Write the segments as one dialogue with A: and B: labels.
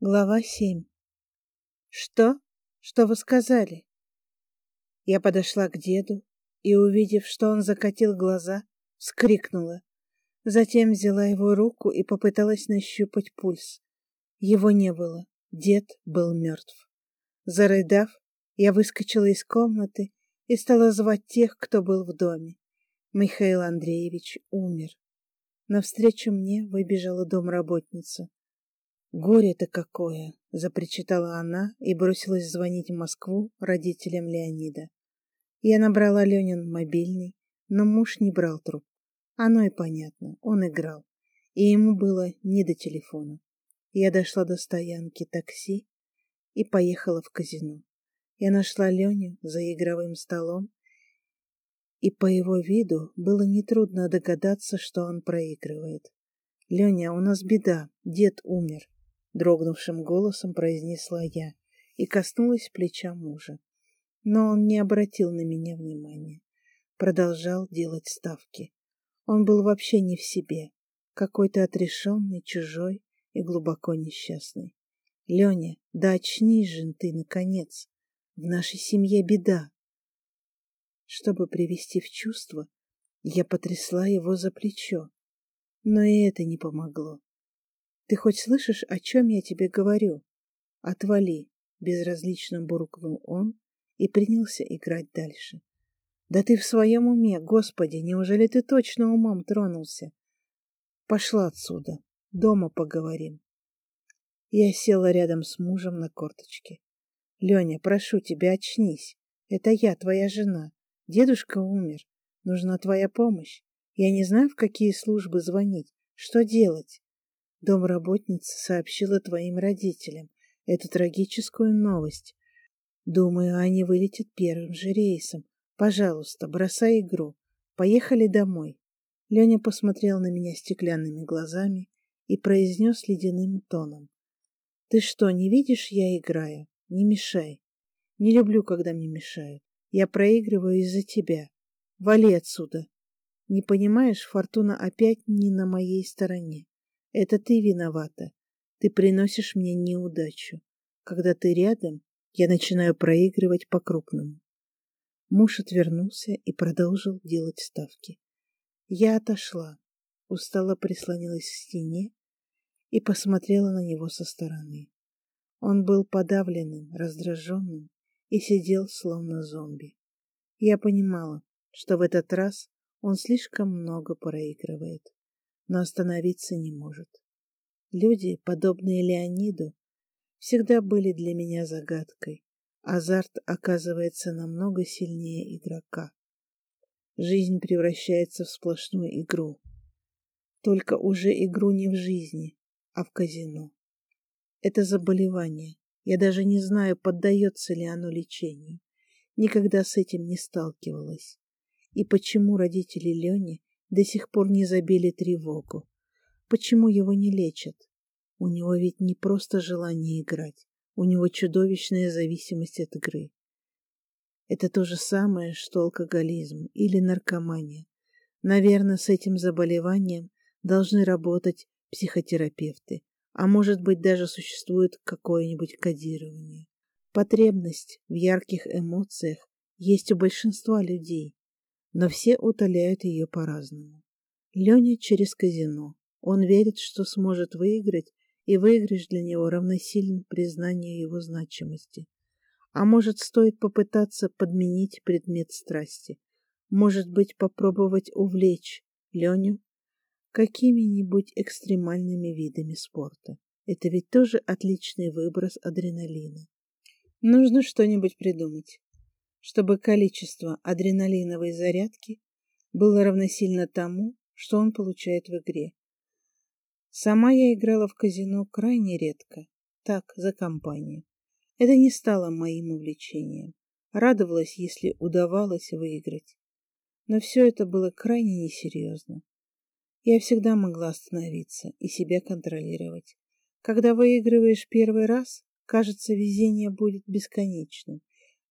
A: Глава семь. Что? Что вы сказали? Я подошла к деду и, увидев, что он закатил глаза, вскрикнула. Затем взяла его руку и попыталась нащупать пульс. Его не было. Дед был мертв. Зарыдав, я выскочила из комнаты и стала звать тех, кто был в доме. Михаил Андреевич умер. Навстречу мне выбежала домработница. «Горе-то какое!» — запричитала она и бросилась звонить в Москву родителям Леонида. Я набрала Ленин мобильный, но муж не брал трубку. Оно и понятно, он играл, и ему было не до телефона. Я дошла до стоянки такси и поехала в казино. Я нашла Леню за игровым столом, и по его виду было нетрудно догадаться, что он проигрывает. «Леня, у нас беда, дед умер», — дрогнувшим голосом произнесла я и коснулась плеча мужа. Но он не обратил на меня внимания, продолжал делать ставки. Он был вообще не в себе, какой-то отрешенный, чужой и глубоко несчастный. Леня, да очнись же ты, наконец. В нашей семье беда. Чтобы привести в чувство, я потрясла его за плечо. Но и это не помогло. Ты хоть слышишь, о чем я тебе говорю? Отвали, безразлично буркнул он и принялся играть дальше. Да ты в своем уме, Господи, неужели ты точно умом тронулся? Пошла отсюда, дома поговорим. Я села рядом с мужем на корточке. Леня, прошу тебя, очнись. Это я, твоя жена. Дедушка умер. Нужна твоя помощь. Я не знаю, в какие службы звонить. Что делать? Домработница сообщила твоим родителям эту трагическую новость. Думаю, они вылетят первым же рейсом. Пожалуйста, бросай игру. Поехали домой. Леня посмотрел на меня стеклянными глазами и произнес ледяным тоном. Ты что, не видишь, я играю? Не мешай. Не люблю, когда мне мешают. Я проигрываю из-за тебя. Вали отсюда. Не понимаешь, фортуна опять не на моей стороне. Это ты виновата. Ты приносишь мне неудачу. Когда ты рядом, я начинаю проигрывать по-крупному. Муж отвернулся и продолжил делать ставки. Я отошла, устало прислонилась к стене и посмотрела на него со стороны. Он был подавленным, раздраженным и сидел словно зомби. Я понимала, что в этот раз он слишком много проигрывает, но остановиться не может. Люди, подобные Леониду, всегда были для меня загадкой, Азарт оказывается намного сильнее игрока. Жизнь превращается в сплошную игру. Только уже игру не в жизни, а в казино. Это заболевание. Я даже не знаю, поддается ли оно лечению. Никогда с этим не сталкивалась. И почему родители Лени до сих пор не забили тревогу? Почему его не лечат? У него ведь не просто желание играть. У него чудовищная зависимость от игры. Это то же самое, что алкоголизм или наркомания. Наверное, с этим заболеванием должны работать психотерапевты, а может быть даже существует какое-нибудь кодирование. Потребность в ярких эмоциях есть у большинства людей, но все утоляют ее по-разному. Леня через казино. Он верит, что сможет выиграть и выигрыш для него равносилен признанию его значимости. А может, стоит попытаться подменить предмет страсти? Может быть, попробовать увлечь Леню какими-нибудь экстремальными видами спорта? Это ведь тоже отличный выброс адреналина. Нужно что-нибудь придумать, чтобы количество адреналиновой зарядки было равносильно тому, что он получает в игре. Сама я играла в казино крайне редко, так, за компанию. Это не стало моим увлечением. Радовалась, если удавалось выиграть. Но все это было крайне несерьезно. Я всегда могла остановиться и себя контролировать. Когда выигрываешь первый раз, кажется, везение будет бесконечным.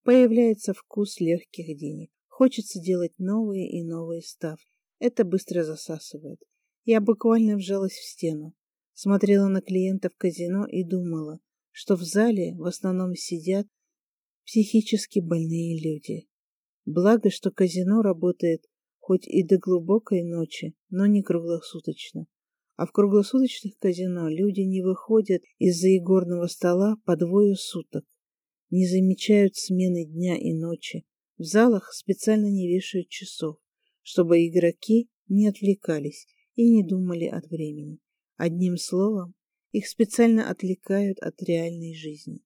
A: Появляется вкус легких денег. Хочется делать новые и новые ставки. Это быстро засасывает. Я буквально вжалась в стену. Смотрела на клиентов казино и думала, что в зале в основном сидят психически больные люди. Благо, что казино работает хоть и до глубокой ночи, но не круглосуточно. А в круглосуточных казино люди не выходят из-за игорного стола по двое суток, не замечают смены дня и ночи. В залах специально не вешают часов, чтобы игроки не отвлекались и не думали от времени. Одним словом, их специально отвлекают от реальной жизни.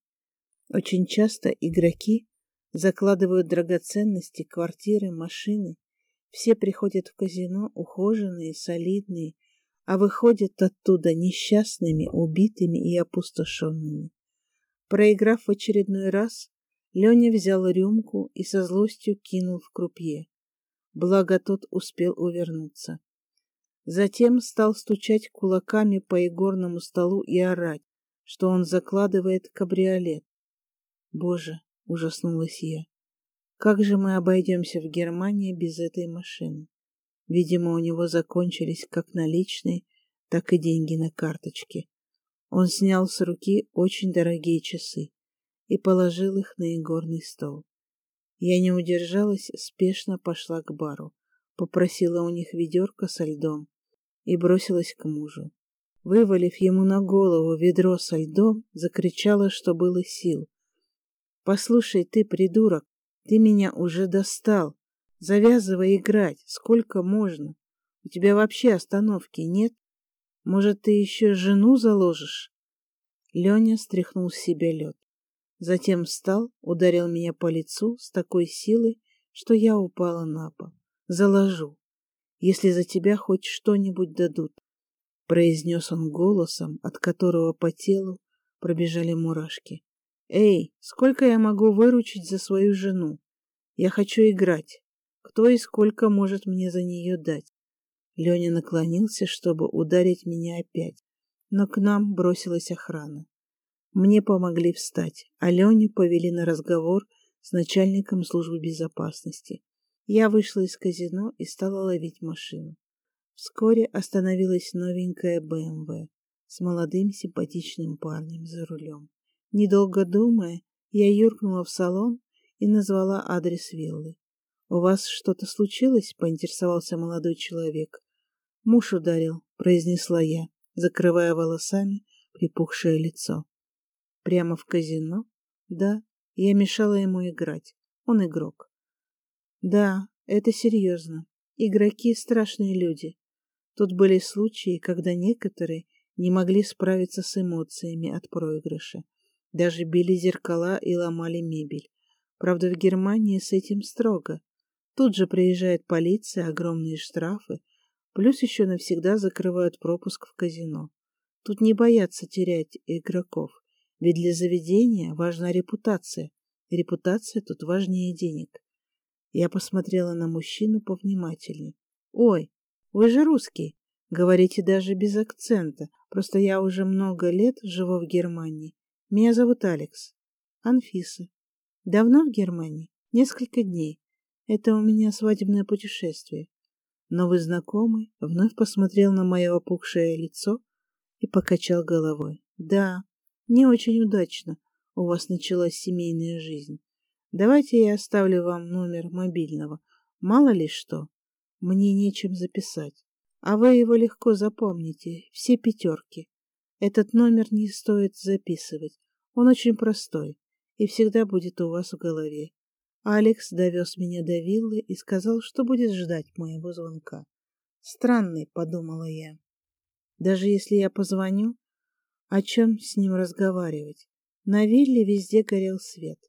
A: Очень часто игроки закладывают драгоценности, квартиры, машины. Все приходят в казино ухоженные, солидные, а выходят оттуда несчастными, убитыми и опустошенными. Проиграв в очередной раз, Леня взял рюмку и со злостью кинул в крупье. Благо тот успел увернуться. Затем стал стучать кулаками по игорному столу и орать, что он закладывает кабриолет. Боже, ужаснулась я. Как же мы обойдемся в Германии без этой машины? Видимо, у него закончились как наличные, так и деньги на карточке. Он снял с руки очень дорогие часы и положил их на игорный стол. Я не удержалась, спешно пошла к бару, попросила у них ведерко со льдом и бросилась к мужу. Вывалив ему на голову ведро со льдом, закричала, что было сил. «Послушай, ты, придурок, ты меня уже достал. Завязывай играть, сколько можно. У тебя вообще остановки нет? Может, ты еще жену заложишь?» Леня стряхнул с себя лед. Затем встал, ударил меня по лицу с такой силой, что я упала на пол. «Заложу если за тебя хоть что-нибудь дадут, — произнес он голосом, от которого по телу пробежали мурашки. «Эй, сколько я могу выручить за свою жену? Я хочу играть. Кто и сколько может мне за нее дать?» Леня наклонился, чтобы ударить меня опять, но к нам бросилась охрана. Мне помогли встать, а Леню повели на разговор с начальником службы безопасности. Я вышла из казино и стала ловить машину. Вскоре остановилась новенькая БМВ с молодым симпатичным парнем за рулем. Недолго думая, я юркнула в салон и назвала адрес виллы. «У вас что-то случилось?» — поинтересовался молодой человек. «Муж ударил», — произнесла я, закрывая волосами припухшее лицо. «Прямо в казино?» «Да, я мешала ему играть. Он игрок». Да, это серьезно. Игроки — страшные люди. Тут были случаи, когда некоторые не могли справиться с эмоциями от проигрыша. Даже били зеркала и ломали мебель. Правда, в Германии с этим строго. Тут же приезжает полиция, огромные штрафы, плюс еще навсегда закрывают пропуск в казино. Тут не боятся терять игроков, ведь для заведения важна репутация. Репутация тут важнее денег. Я посмотрела на мужчину повнимательней. «Ой, вы же русский!» Говорите даже без акцента. Просто я уже много лет живу в Германии. Меня зовут Алекс. Анфиса. Давно в Германии? Несколько дней. Это у меня свадебное путешествие. Новый знакомый вновь посмотрел на мое опухшее лицо и покачал головой. Да, не очень удачно у вас началась семейная жизнь. Давайте я оставлю вам номер мобильного. Мало ли что. Мне нечем записать. А вы его легко запомните. Все пятерки. Этот номер не стоит записывать. Он очень простой и всегда будет у вас в голове. Алекс довез меня до виллы и сказал, что будет ждать моего звонка. Странный, подумала я. Даже если я позвоню, о чем с ним разговаривать? На вилле везде горел свет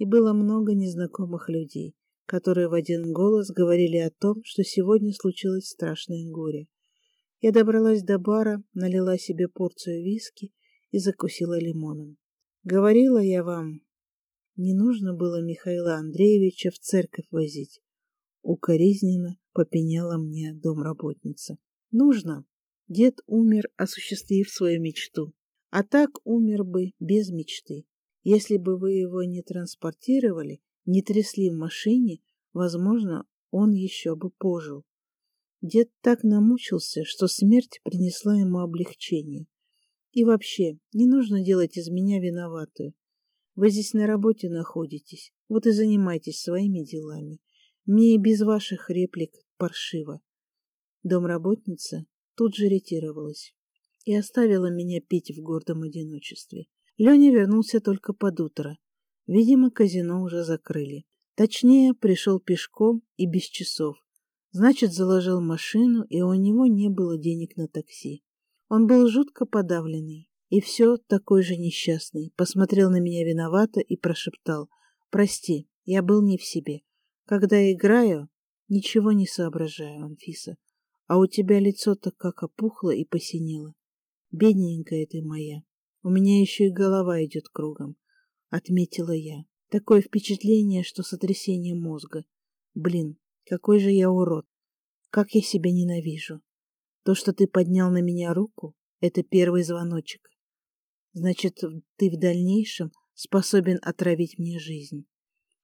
A: и было много незнакомых людей, которые в один голос говорили о том, что сегодня случилось страшное горе. Я добралась до бара, налила себе порцию виски и закусила лимоном. Говорила я вам, не нужно было Михаила Андреевича в церковь возить. Укоризненно попеняла мне домработница. Нужно. Дед умер, осуществив свою мечту. А так умер бы без мечты. Если бы вы его не транспортировали, не трясли в машине, возможно, он еще бы пожил. Дед так намучился, что смерть принесла ему облегчение. И вообще, не нужно делать из меня виноватую. Вы здесь на работе находитесь, вот и занимайтесь своими делами. Мне и без ваших реплик паршиво. Домработница тут же ретировалась и оставила меня пить в гордом одиночестве. Леня вернулся только под утро. Видимо, казино уже закрыли. Точнее, пришел пешком и без часов. Значит, заложил машину, и у него не было денег на такси. Он был жутко подавленный и все такой же несчастный. Посмотрел на меня виновато и прошептал. «Прости, я был не в себе. Когда играю, ничего не соображаю, Анфиса. А у тебя лицо-то как опухло и посинело. Бедненькая ты моя. У меня еще и голова идет кругом», — отметила я. Такое впечатление, что сотрясение мозга. Блин, какой же я урод. Как я себя ненавижу. То, что ты поднял на меня руку, это первый звоночек. Значит, ты в дальнейшем способен отравить мне жизнь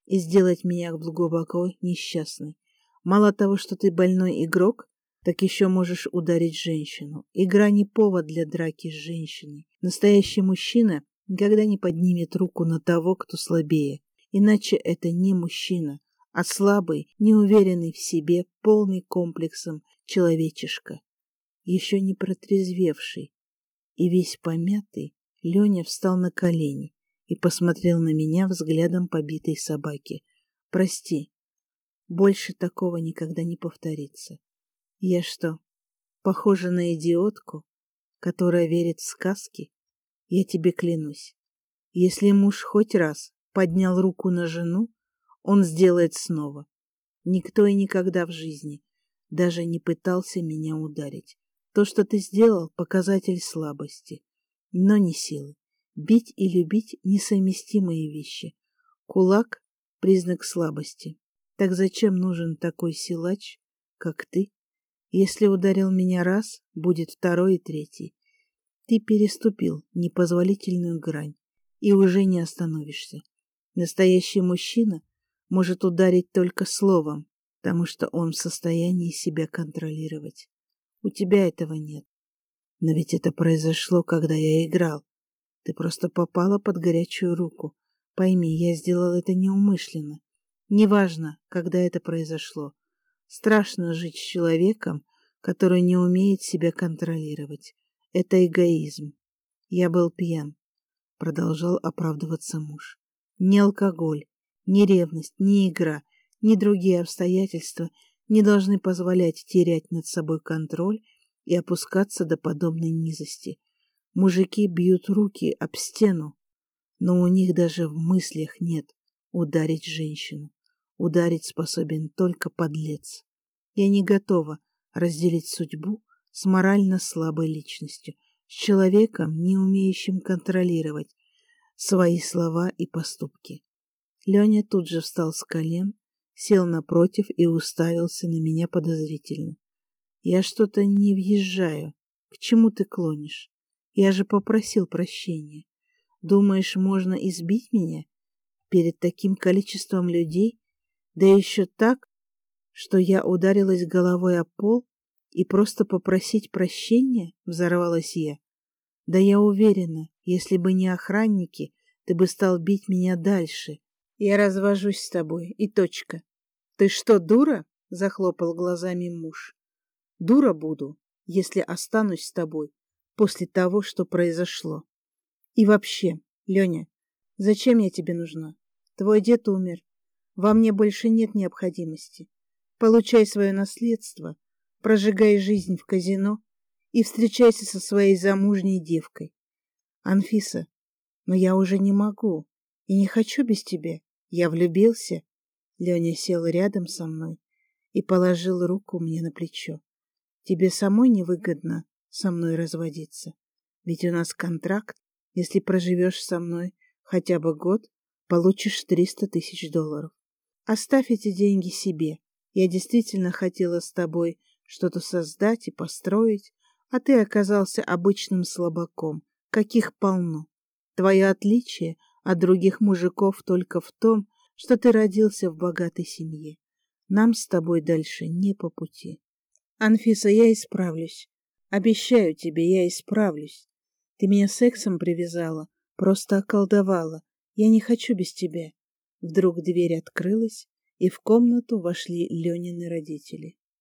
A: и сделать меня глубоко несчастной. Мало того, что ты больной игрок, так еще можешь ударить женщину. Игра не повод для драки с женщиной. Настоящий мужчина никогда не поднимет руку на того, кто слабее. Иначе это не мужчина, а слабый, неуверенный в себе, полный комплексом человечишка, еще не протрезвевший и весь помятый, Леня встал на колени и посмотрел на меня взглядом побитой собаки. «Прости, больше такого никогда не повторится. Я что, похожа на идиотку, которая верит в сказки? Я тебе клянусь, если муж хоть раз поднял руку на жену, он сделает снова. Никто и никогда в жизни даже не пытался меня ударить. То, что ты сделал, показатель слабости, но не силы. Бить и любить — несовместимые вещи. Кулак — признак слабости. Так зачем нужен такой силач, как ты? Если ударил меня раз, будет второй и третий. Ты переступил непозволительную грань и уже не остановишься. Настоящий мужчина может ударить только словом, потому что он в состоянии себя контролировать. У тебя этого нет. Но ведь это произошло, когда я играл. Ты просто попала под горячую руку. Пойми, я сделал это неумышленно. Неважно, когда это произошло. Страшно жить с человеком, который не умеет себя контролировать. Это эгоизм. Я был пьян, продолжал оправдываться муж. Ни алкоголь, ни ревность, ни игра, ни другие обстоятельства не должны позволять терять над собой контроль и опускаться до подобной низости. Мужики бьют руки об стену, но у них даже в мыслях нет ударить женщину. Ударить способен только подлец. Я не готова разделить судьбу с морально слабой личностью, с человеком, не умеющим контролировать свои слова и поступки. Леня тут же встал с колен сел напротив и уставился на меня подозрительно. Я что-то не въезжаю. К чему ты клонишь? Я же попросил прощения. Думаешь, можно избить меня перед таким количеством людей? Да еще так, что я ударилась головой о пол и просто попросить прощения? Взорвалась я. Да я уверена, если бы не охранники, ты бы стал бить меня дальше. Я развожусь с тобой, и точка. Ты что, дура? Захлопал глазами муж. Дура буду, если останусь с тобой после того, что произошло. И вообще, Леня, зачем я тебе нужна? Твой дед умер. Во мне больше нет необходимости. Получай свое наследство, прожигай жизнь в казино и встречайся со своей замужней девкой. Анфиса, но я уже не могу и не хочу без тебя. Я влюбился. Леня сел рядом со мной и положил руку мне на плечо. Тебе самой невыгодно со мной разводиться. Ведь у нас контракт. Если проживешь со мной хотя бы год, получишь триста тысяч долларов. Оставь эти деньги себе. Я действительно хотела с тобой что-то создать и построить, а ты оказался обычным слабаком, каких полно. Твое отличие от других мужиков только в том, что ты родился в богатой семье. Нам с тобой дальше не по пути. Анфиса, я исправлюсь. Обещаю тебе, я исправлюсь. Ты меня сексом привязала, просто околдовала. Я не хочу без тебя. Вдруг дверь открылась, и в комнату вошли Ленины родители.